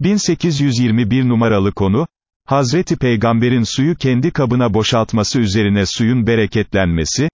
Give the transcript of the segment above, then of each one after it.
1821 numaralı konu, Hazreti Peygamber'in suyu kendi kabına boşaltması üzerine suyun bereketlenmesi,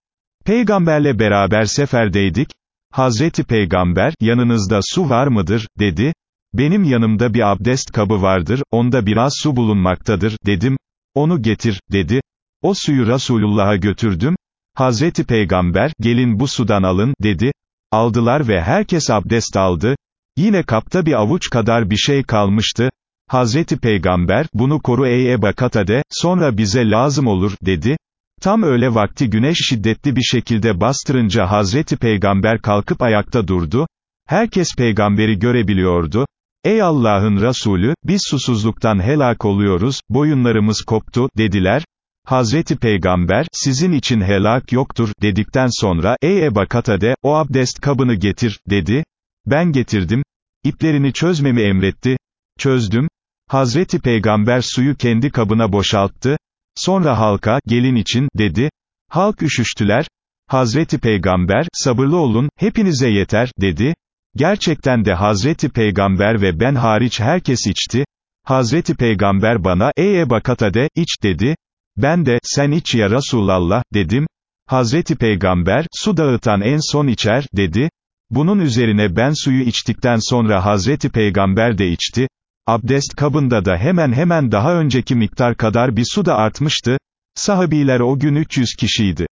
Peygamberle beraber seferdeydik, Hazreti Peygamber, yanınızda su var mıdır, dedi, benim yanımda bir abdest kabı vardır, onda biraz su bulunmaktadır, dedim, onu getir, dedi, o suyu Resulullah'a götürdüm, Hazreti Peygamber, gelin bu sudan alın, dedi, aldılar ve herkes abdest aldı, yine kapta bir avuç kadar bir şey kalmıştı, Hazreti Peygamber, bunu koru ey Eba Katade, sonra bize lazım olur, dedi, Tam öyle vakti güneş şiddetli bir şekilde bastırınca Hazreti Peygamber kalkıp ayakta durdu, herkes peygamberi görebiliyordu, ey Allah'ın Resulü, biz susuzluktan helak oluyoruz, boyunlarımız koptu, dediler, Hazreti Peygamber, sizin için helak yoktur, dedikten sonra, ey Eba Katade, o abdest kabını getir, dedi, ben getirdim, iplerini çözmemi emretti, çözdüm, Hazreti Peygamber suyu kendi kabına boşalttı, sonra halka, gelin için, dedi, halk üşüştüler, Hazreti Peygamber, sabırlı olun, hepinize yeter, dedi, gerçekten de Hazreti Peygamber ve ben hariç herkes içti, Hazreti Peygamber bana, ey Eba Katade, iç, dedi, ben de, sen iç ya Resulallah, dedim, Hazreti Peygamber, su dağıtan en son içer, dedi, bunun üzerine ben suyu içtikten sonra Hazreti Peygamber de içti, abdest kabında da hemen hemen daha önceki miktar kadar bir su da artmıştı, sahabiler o gün 300 kişiydi.